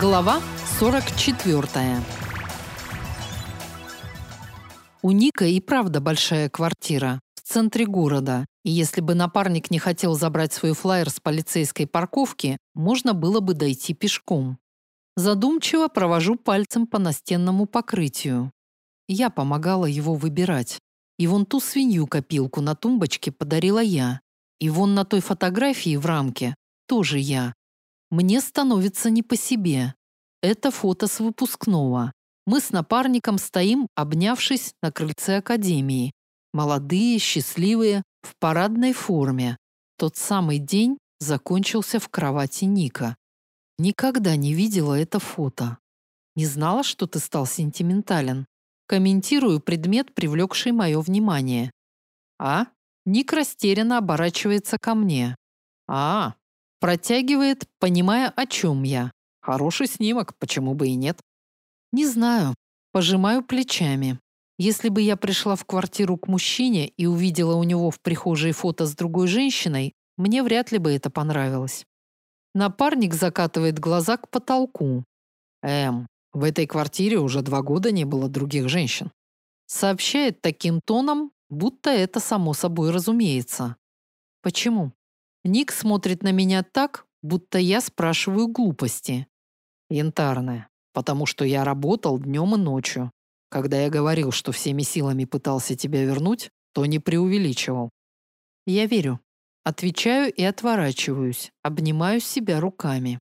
Глава 44. У Ника и правда большая квартира в центре города, и если бы напарник не хотел забрать свой флаер с полицейской парковки, можно было бы дойти пешком. Задумчиво провожу пальцем по настенному покрытию. Я помогала его выбирать. И вон ту свинью-копилку на тумбочке подарила я. И вон на той фотографии в рамке тоже я. Мне становится не по себе. Это фото с выпускного. Мы с напарником стоим, обнявшись на крыльце академии. Молодые, счастливые, в парадной форме. Тот самый день закончился в кровати Ника. Никогда не видела это фото. Не знала, что ты стал сентиментален. Комментирую предмет, привлекший мое внимание. А? Ник растерянно оборачивается ко мне. А, Протягивает, понимая, о чем я. Хороший снимок, почему бы и нет? Не знаю. Пожимаю плечами. Если бы я пришла в квартиру к мужчине и увидела у него в прихожей фото с другой женщиной, мне вряд ли бы это понравилось. Напарник закатывает глаза к потолку. Эм, в этой квартире уже два года не было других женщин. Сообщает таким тоном, будто это само собой разумеется. Почему? Ник смотрит на меня так, будто я спрашиваю глупости. Янтарная, потому что я работал днем и ночью. Когда я говорил, что всеми силами пытался тебя вернуть, то не преувеличивал. Я верю. Отвечаю и отворачиваюсь, обнимаю себя руками.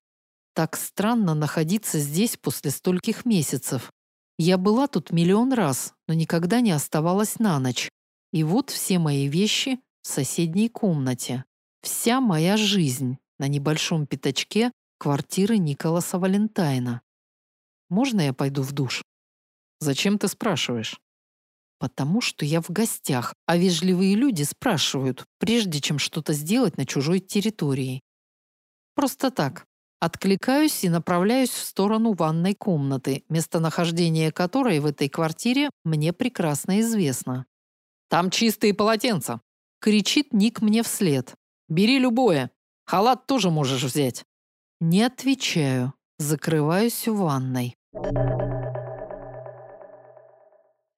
Так странно находиться здесь после стольких месяцев. Я была тут миллион раз, но никогда не оставалась на ночь. И вот все мои вещи в соседней комнате. Вся моя жизнь на небольшом пятачке квартиры Николаса Валентайна. Можно я пойду в душ? Зачем ты спрашиваешь? Потому что я в гостях, а вежливые люди спрашивают, прежде чем что-то сделать на чужой территории. Просто так. Откликаюсь и направляюсь в сторону ванной комнаты, местонахождение которой в этой квартире мне прекрасно известно. «Там чистые полотенца!» — кричит Ник мне вслед. Бери любое. Халат тоже можешь взять. Не отвечаю. Закрываюсь в ванной.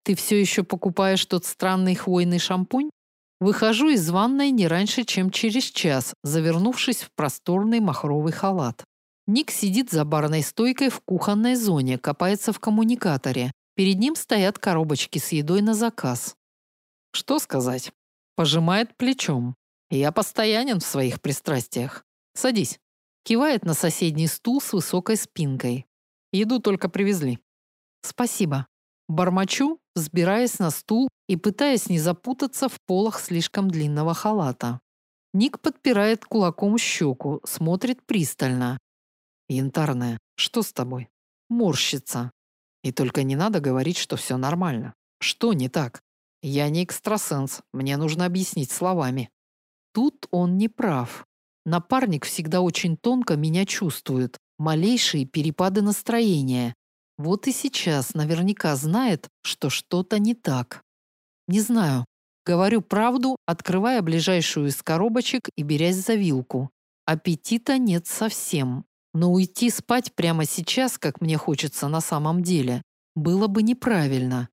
Ты все еще покупаешь тот странный хвойный шампунь? Выхожу из ванной не раньше, чем через час, завернувшись в просторный махровый халат. Ник сидит за барной стойкой в кухонной зоне, копается в коммуникаторе. Перед ним стоят коробочки с едой на заказ. Что сказать? Пожимает плечом. Я постоянен в своих пристрастиях. Садись. Кивает на соседний стул с высокой спинкой. Еду только привезли. Спасибо. Бормочу, взбираясь на стул и пытаясь не запутаться в полах слишком длинного халата. Ник подпирает кулаком щеку, смотрит пристально. Янтарная, что с тобой? Морщится. И только не надо говорить, что все нормально. Что не так? Я не экстрасенс, мне нужно объяснить словами. Тут он не прав. Напарник всегда очень тонко меня чувствует. Малейшие перепады настроения. Вот и сейчас наверняка знает, что что-то не так. Не знаю. Говорю правду, открывая ближайшую из коробочек и берясь за вилку. Аппетита нет совсем. Но уйти спать прямо сейчас, как мне хочется на самом деле, было бы неправильно.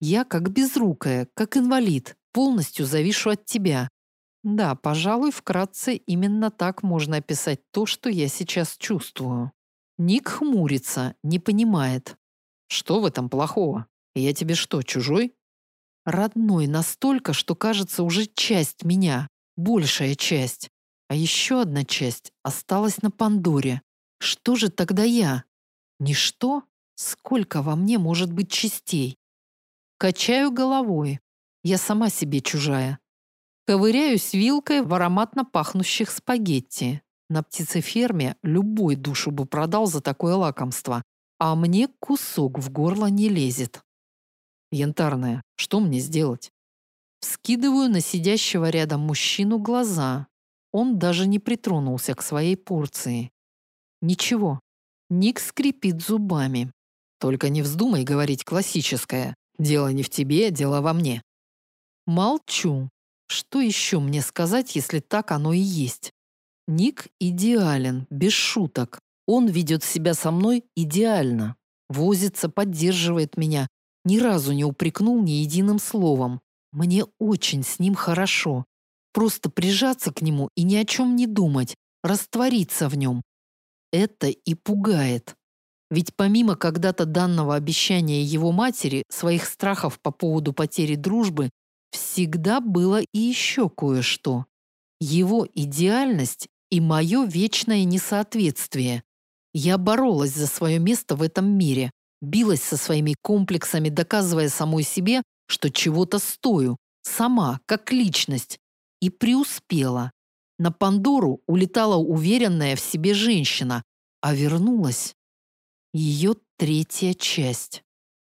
Я как безрукая, как инвалид, полностью завишу от тебя. Да, пожалуй, вкратце именно так можно описать то, что я сейчас чувствую. Ник хмурится, не понимает. Что в этом плохого? Я тебе что, чужой? Родной настолько, что кажется уже часть меня, большая часть. А еще одна часть осталась на Пандоре. Что же тогда я? Ничто? Сколько во мне может быть частей? Качаю головой. Я сама себе чужая. Ковыряюсь вилкой в ароматно пахнущих спагетти. На птицеферме любой душу бы продал за такое лакомство, а мне кусок в горло не лезет. Янтарная, что мне сделать? Вскидываю на сидящего рядом мужчину глаза. Он даже не притронулся к своей порции. Ничего. Ник скрипит зубами. Только не вздумай говорить классическое. Дело не в тебе, дело во мне. Молчу. Что еще мне сказать, если так оно и есть? Ник идеален, без шуток. Он ведет себя со мной идеально. Возится, поддерживает меня. Ни разу не упрекнул ни единым словом. Мне очень с ним хорошо. Просто прижаться к нему и ни о чем не думать, раствориться в нем. Это и пугает. Ведь помимо когда-то данного обещания его матери, своих страхов по поводу потери дружбы, всегда было и еще кое-что. Его идеальность и мое вечное несоответствие. Я боролась за свое место в этом мире, билась со своими комплексами, доказывая самой себе, что чего-то стою, сама, как личность, и преуспела. На Пандору улетала уверенная в себе женщина, а вернулась ее третья часть.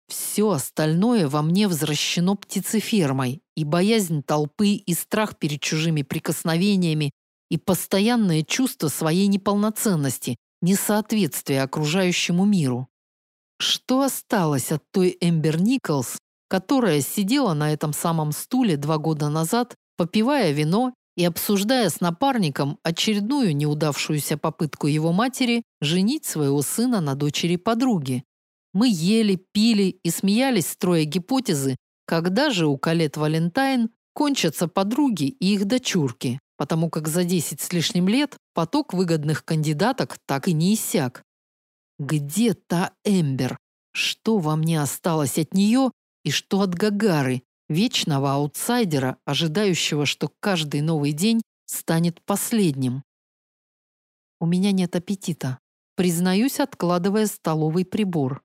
Все остальное во мне возвращено птицефермой, и боязнь толпы, и страх перед чужими прикосновениями, и постоянное чувство своей неполноценности, несоответствия окружающему миру. Что осталось от той Эмбер Николс, которая сидела на этом самом стуле два года назад, попивая вино и обсуждая с напарником очередную неудавшуюся попытку его матери женить своего сына на дочери подруги. Мы ели, пили и смеялись, строя гипотезы, когда же у Калет Валентайн кончатся подруги и их дочурки, потому как за 10 с лишним лет поток выгодных кандидаток так и не иссяк. Где та Эмбер? Что во мне осталось от нее и что от Гагары, вечного аутсайдера, ожидающего, что каждый новый день станет последним. У меня нет аппетита. Признаюсь, откладывая столовый прибор.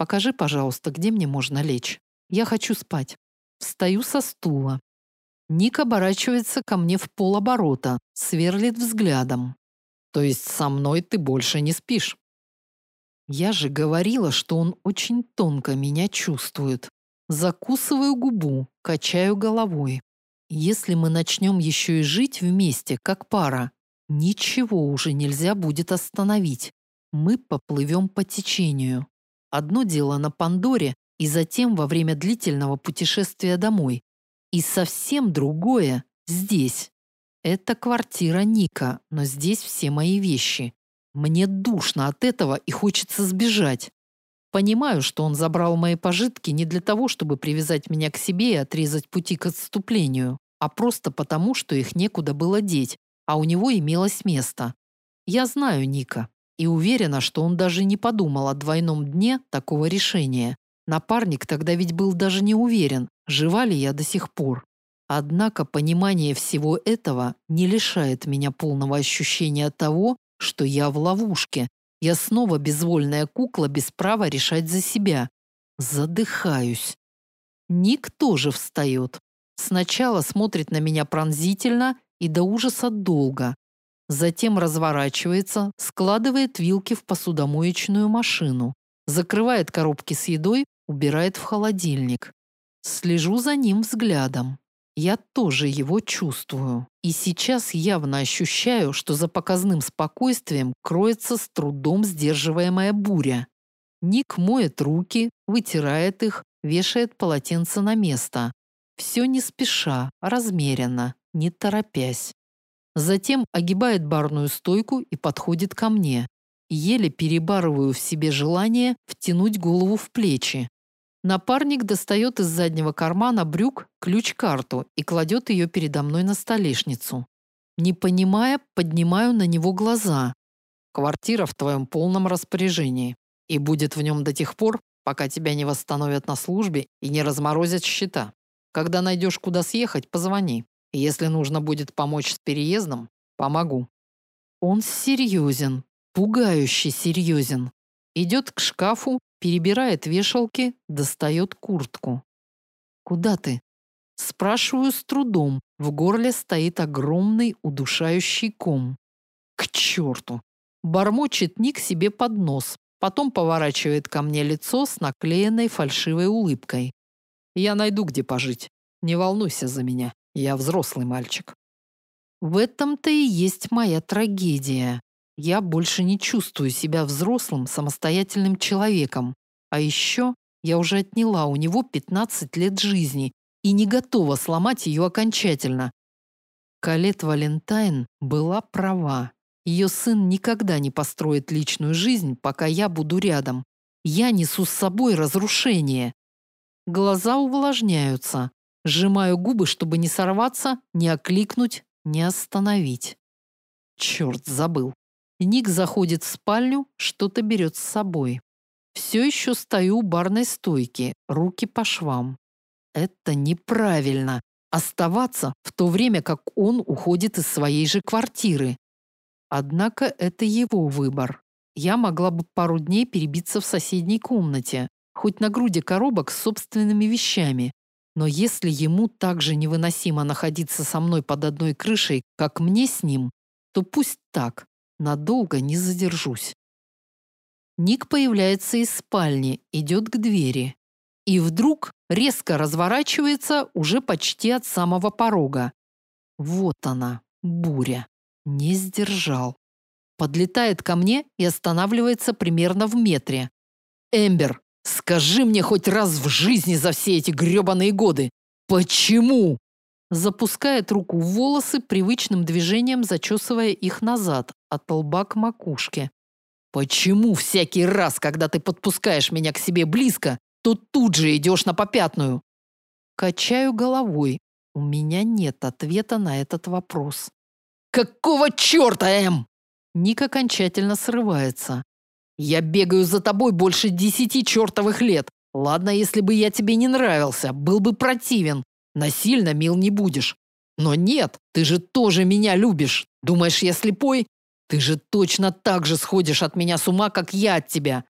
Покажи, пожалуйста, где мне можно лечь. Я хочу спать. Встаю со стула. Ник оборачивается ко мне в полоборота, сверлит взглядом. То есть со мной ты больше не спишь? Я же говорила, что он очень тонко меня чувствует. Закусываю губу, качаю головой. Если мы начнем еще и жить вместе, как пара, ничего уже нельзя будет остановить. Мы поплывем по течению. Одно дело на Пандоре и затем во время длительного путешествия домой. И совсем другое здесь. Это квартира Ника, но здесь все мои вещи. Мне душно от этого и хочется сбежать. Понимаю, что он забрал мои пожитки не для того, чтобы привязать меня к себе и отрезать пути к отступлению, а просто потому, что их некуда было деть, а у него имелось место. Я знаю Ника и уверена, что он даже не подумал о двойном дне такого решения. Напарник тогда ведь был даже не уверен, жива ли я до сих пор. Однако понимание всего этого не лишает меня полного ощущения того, что я в ловушке, я снова безвольная кукла без права решать за себя. Задыхаюсь. Ник тоже встает. Сначала смотрит на меня пронзительно и до ужаса долго. Затем разворачивается, складывает вилки в посудомоечную машину, закрывает коробки с едой, убирает в холодильник. Слежу за ним взглядом. Я тоже его чувствую. И сейчас явно ощущаю, что за показным спокойствием кроется с трудом сдерживаемая буря. Ник моет руки, вытирает их, вешает полотенце на место. Все не спеша, размеренно, не торопясь. Затем огибает барную стойку и подходит ко мне. Еле перебарываю в себе желание втянуть голову в плечи, Напарник достает из заднего кармана брюк ключ-карту и кладет ее передо мной на столешницу. Не понимая, поднимаю на него глаза. Квартира в твоем полном распоряжении и будет в нем до тех пор, пока тебя не восстановят на службе и не разморозят счета. Когда найдешь, куда съехать, позвони. Если нужно будет помочь с переездом, помогу. Он серьезен, пугающе серьезен. Идет к шкафу, перебирает вешалки, достает куртку. «Куда ты?» Спрашиваю с трудом. В горле стоит огромный удушающий ком. К черту! Бормочет Ник себе под нос, потом поворачивает ко мне лицо с наклеенной фальшивой улыбкой. «Я найду, где пожить. Не волнуйся за меня. Я взрослый мальчик». В этом-то и есть моя трагедия. Я больше не чувствую себя взрослым, самостоятельным человеком. А еще я уже отняла у него 15 лет жизни и не готова сломать ее окончательно. Калет Валентайн была права. Ее сын никогда не построит личную жизнь, пока я буду рядом. Я несу с собой разрушение. Глаза увлажняются. Сжимаю губы, чтобы не сорваться, не окликнуть, не остановить. Черт, забыл. Ник заходит в спальню, что-то берет с собой. Все еще стою у барной стойки, руки по швам. Это неправильно. Оставаться в то время, как он уходит из своей же квартиры. Однако это его выбор. Я могла бы пару дней перебиться в соседней комнате, хоть на груди коробок с собственными вещами. Но если ему так же невыносимо находиться со мной под одной крышей, как мне с ним, то пусть так, надолго не задержусь. Ник появляется из спальни, идет к двери. И вдруг резко разворачивается уже почти от самого порога. Вот она, буря. Не сдержал. Подлетает ко мне и останавливается примерно в метре. «Эмбер, скажи мне хоть раз в жизни за все эти гребаные годы, почему?» Запускает руку в волосы, привычным движением зачесывая их назад, от лба к макушке. Почему всякий раз, когда ты подпускаешь меня к себе близко, то тут же идешь на попятную? Качаю головой. У меня нет ответа на этот вопрос. Какого черта, Эм? Ник окончательно срывается. Я бегаю за тобой больше десяти чертовых лет. Ладно, если бы я тебе не нравился, был бы противен. Насильно мил не будешь. Но нет, ты же тоже меня любишь. Думаешь, я слепой? Ты же точно так же сходишь от меня с ума, как я от тебя.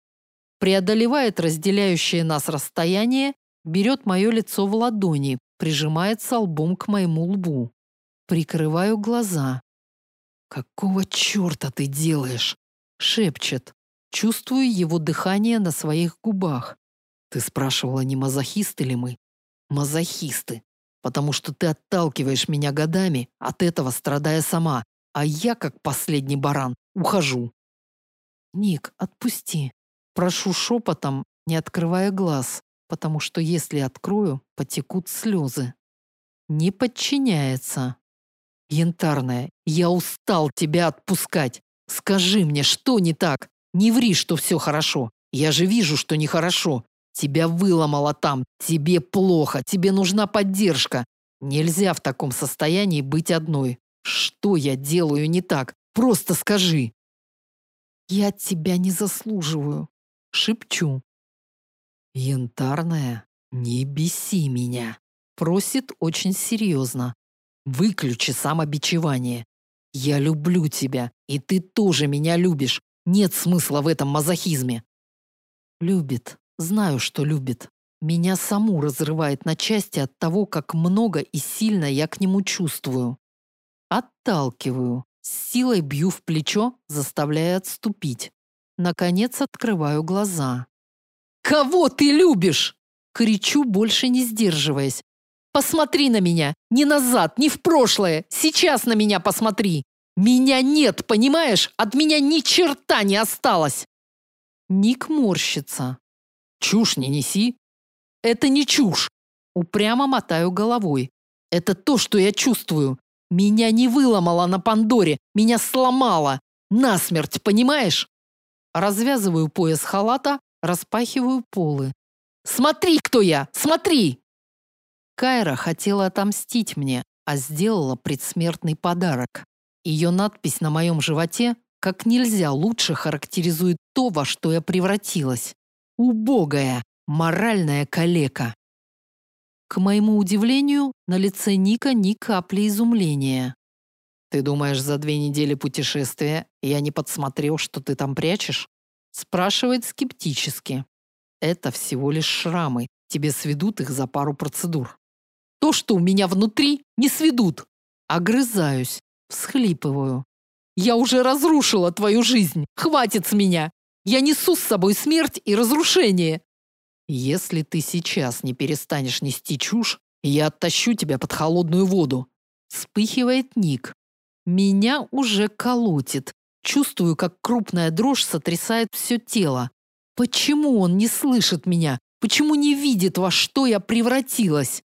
Преодолевает разделяющее нас расстояние, берет мое лицо в ладони, прижимается лбом к моему лбу. Прикрываю глаза. «Какого черта ты делаешь?» Шепчет. Чувствую его дыхание на своих губах. Ты спрашивала, не мазохисты ли мы? Мазохисты. Потому что ты отталкиваешь меня годами, от этого страдая сама, а я, как последний баран, ухожу. Ник, отпусти. Прошу шепотом, не открывая глаз, потому что если открою, потекут слезы. Не подчиняется. Янтарная, я устал тебя отпускать. Скажи мне, что не так? Не ври, что все хорошо. Я же вижу, что нехорошо. Тебя выломало там, тебе плохо, тебе нужна поддержка. Нельзя в таком состоянии быть одной. Что я делаю не так? Просто скажи. Я тебя не заслуживаю. Шепчу. Янтарная, не беси меня. Просит очень серьезно. Выключи самобичевание. Я люблю тебя, и ты тоже меня любишь. Нет смысла в этом мазохизме. Любит. Знаю, что любит. Меня саму разрывает на части от того, как много и сильно я к нему чувствую. Отталкиваю. С силой бью в плечо, заставляя отступить. Наконец открываю глаза. «Кого ты любишь?» Кричу, больше не сдерживаясь. «Посмотри на меня! Не назад, не в прошлое! Сейчас на меня посмотри! Меня нет, понимаешь? От меня ни черта не осталось!» Ник морщится. «Чушь не неси!» «Это не чушь!» Упрямо мотаю головой. «Это то, что я чувствую. Меня не выломало на Пандоре, меня сломало. Насмерть, понимаешь? Развязываю пояс халата, распахиваю полы. Смотри, кто я! Смотри! Кайра хотела отомстить мне, а сделала предсмертный подарок. Ее надпись на моем животе как нельзя лучше характеризует то, во что я превратилась. Убогая, моральная калека. К моему удивлению, на лице Ника ни капли изумления. «Ты думаешь, за две недели путешествия я не подсмотрел, что ты там прячешь?» Спрашивает скептически. «Это всего лишь шрамы. Тебе сведут их за пару процедур». «То, что у меня внутри, не сведут!» Огрызаюсь, всхлипываю. «Я уже разрушила твою жизнь! Хватит с меня! Я несу с собой смерть и разрушение!» Если ты сейчас не перестанешь нести чушь, я оттащу тебя под холодную воду. Вспыхивает Ник. Меня уже колотит. Чувствую, как крупная дрожь сотрясает все тело. Почему он не слышит меня? Почему не видит, во что я превратилась?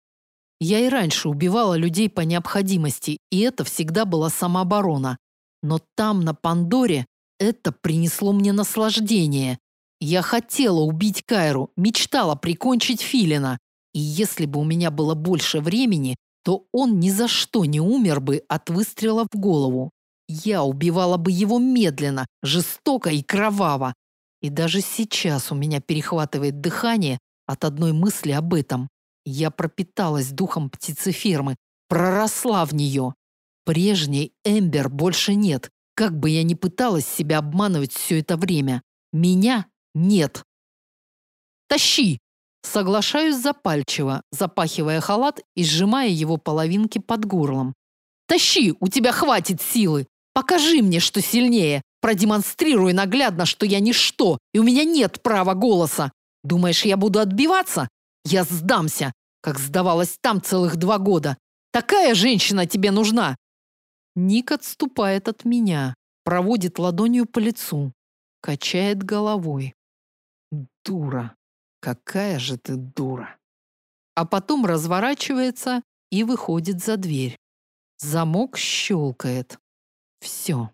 Я и раньше убивала людей по необходимости, и это всегда была самооборона. Но там, на Пандоре, это принесло мне наслаждение. Я хотела убить Кайру, мечтала прикончить Филина. И если бы у меня было больше времени, то он ни за что не умер бы от выстрела в голову. Я убивала бы его медленно, жестоко и кроваво. И даже сейчас у меня перехватывает дыхание от одной мысли об этом. Я пропиталась духом птицефермы, проросла в нее. Прежней Эмбер больше нет, как бы я ни пыталась себя обманывать все это время. Меня нет. «Тащи!» Соглашаюсь запальчиво, запахивая халат и сжимая его половинки под горлом. «Тащи! У тебя хватит силы! Покажи мне, что сильнее! Продемонстрируй наглядно, что я ничто, и у меня нет права голоса! Думаешь, я буду отбиваться? Я сдамся, как сдавалась там целых два года. Такая женщина тебе нужна!» Ник отступает от меня, проводит ладонью по лицу, качает головой. «Дура! Какая же ты дура!» А потом разворачивается и выходит за дверь. Замок щелкает. Все.